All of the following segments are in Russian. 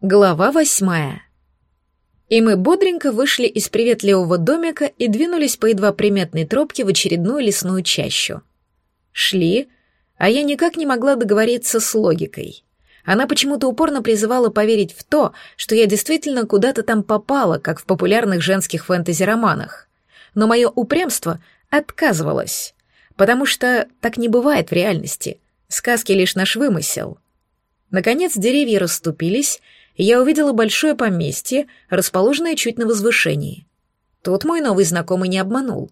Глава восьмая. И мы бодренько вышли из приветливого домика и двинулись по едва приметной тропке в очередную лесную чащу. Шли, а я никак не могла договориться с логикой. Она почему-то упорно призывала поверить в то, что я действительно куда-то там попала, как в популярных женских фэнтези-романах. Но мое упрямство отказывалось, потому что так не бывает в реальности. Сказки лишь наш вымысел. Наконец деревья расступились, я увидела большое поместье, расположенное чуть на возвышении. Тут мой новый знакомый не обманул.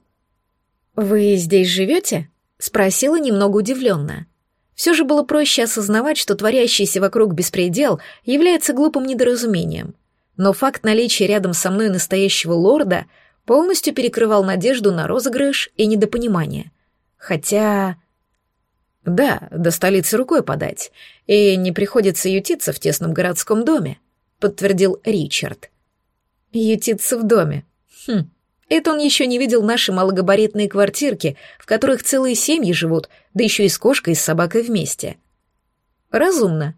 «Вы здесь живете?» — спросила немного удивленно. Все же было проще осознавать, что творящийся вокруг беспредел является глупым недоразумением. Но факт наличия рядом со мной настоящего лорда полностью перекрывал надежду на розыгрыш и недопонимание. Хотя... Да, до столицы рукой подать, и не приходится ютиться в тесном городском доме, подтвердил Ричард. Ютиться в доме. Хм, это он еще не видел наши малогабаритные квартирки, в которых целые семьи живут, да еще и с кошкой и с собакой вместе. Разумно,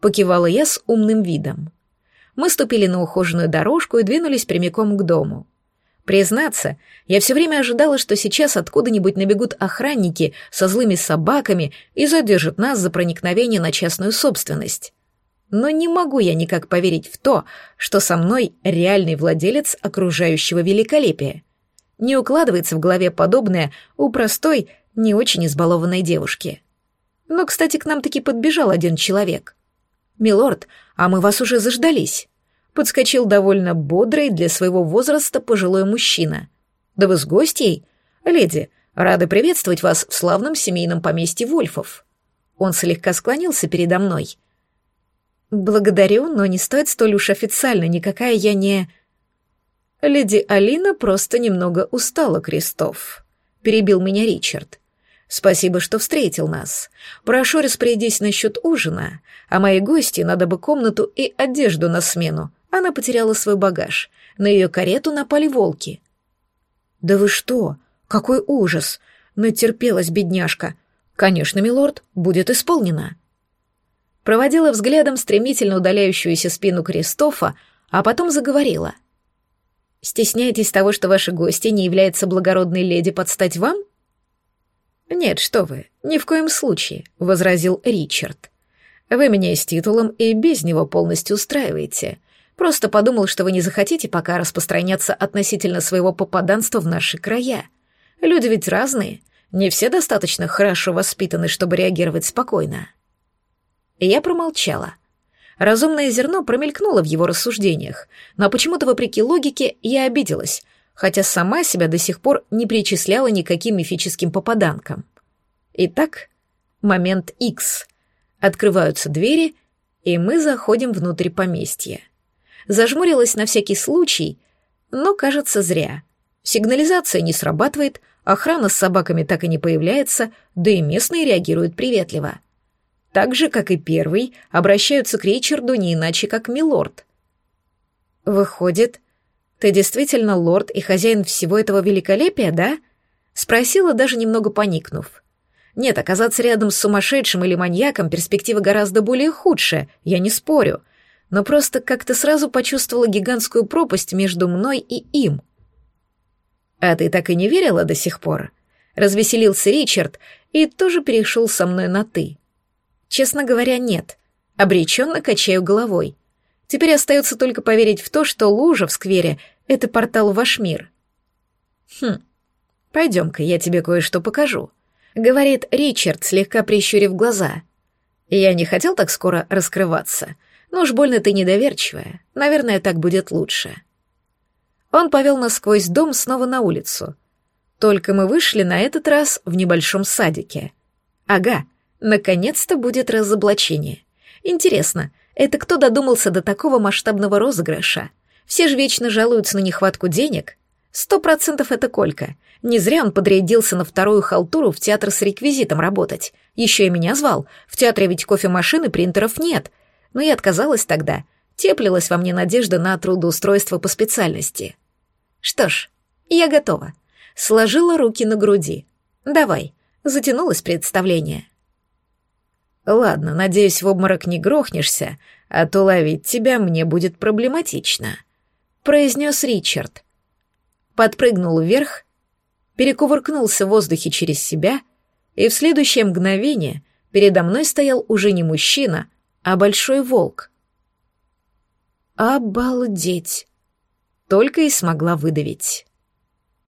покивала я с умным видом. Мы ступили на ухоженную дорожку и двинулись прямиком к дому. Признаться, я все время ожидала, что сейчас откуда-нибудь набегут охранники со злыми собаками и задержат нас за проникновение на частную собственность. Но не могу я никак поверить в то, что со мной реальный владелец окружающего великолепия. Не укладывается в голове подобное у простой, не очень избалованной девушки. Но, кстати, к нам таки подбежал один человек. «Милорд, а мы вас уже заждались» подскочил довольно бодрый для своего возраста пожилой мужчина. «Да вы с гостьей? Леди, рады приветствовать вас в славном семейном поместье Вольфов». Он слегка склонился передо мной. «Благодарю, но не стоит столь уж официально, никакая я не...» «Леди Алина просто немного устала, Крестов», — перебил меня Ричард. «Спасибо, что встретил нас. Прошу распорядись насчет ужина, а моей гости надо бы комнату и одежду на смену, она потеряла свой багаж. На ее карету напали волки. «Да вы что? Какой ужас!» Натерпелась бедняжка. «Конечно, милорд, будет исполнено». Проводила взглядом стремительно удаляющуюся спину Кристофа, а потом заговорила. «Стесняетесь того, что ваши гости не являются благородной леди под стать вам?» «Нет, что вы, ни в коем случае», — возразил Ричард. «Вы меня с титулом и без него полностью устраиваете. Просто подумал, что вы не захотите пока распространяться относительно своего попаданства в наши края. Люди ведь разные, не все достаточно хорошо воспитаны, чтобы реагировать спокойно. И я промолчала. Разумное зерно промелькнуло в его рассуждениях, но почему-то, вопреки логике, я обиделась, хотя сама себя до сих пор не причисляла никаким мифическим попаданкам. Итак, момент X. Открываются двери, и мы заходим внутрь поместья. Зажмурилась на всякий случай, но, кажется, зря. Сигнализация не срабатывает, охрана с собаками так и не появляется, да и местные реагируют приветливо. Так же, как и первый, обращаются к Ричарду не иначе, как милорд. «Выходит, ты действительно лорд и хозяин всего этого великолепия, да?» Спросила, даже немного поникнув. Нет, оказаться рядом с сумасшедшим или маньяком перспектива гораздо более худшая, я не спорю, но просто как-то сразу почувствовала гигантскую пропасть между мной и им. «А ты так и не верила до сих пор?» Развеселился Ричард и тоже перешел со мной на «ты». Честно говоря, нет. Обреченно качаю головой. Теперь остается только поверить в то, что лужа в сквере — это портал в ваш мир. Хм, пойдем-ка, я тебе кое-что покажу. Говорит Ричард, слегка прищурив глаза. Я не хотел так скоро раскрываться — ну уж больно ты недоверчивая. Наверное, так будет лучше. Он повел нас сквозь дом снова на улицу. Только мы вышли на этот раз в небольшом садике. Ага, наконец-то будет разоблачение. Интересно, это кто додумался до такого масштабного розыгрыша? Все же вечно жалуются на нехватку денег. Сто процентов это Колька. Не зря он подрядился на вторую халтуру в театр с реквизитом работать. Еще и меня звал. В театре ведь кофемашин и принтеров нет — но я отказалась тогда. Теплилась во мне надежда на трудоустройство по специальности. Что ж, я готова. Сложила руки на груди. Давай, затянулось представление. Ладно, надеюсь, в обморок не грохнешься, а то ловить тебя мне будет проблематично», — произнес Ричард. Подпрыгнул вверх, перекувыркнулся в воздухе через себя, и в следующее мгновение передо мной стоял уже не мужчина, а большой волк. «Обалдеть!» — только и смогла выдавить.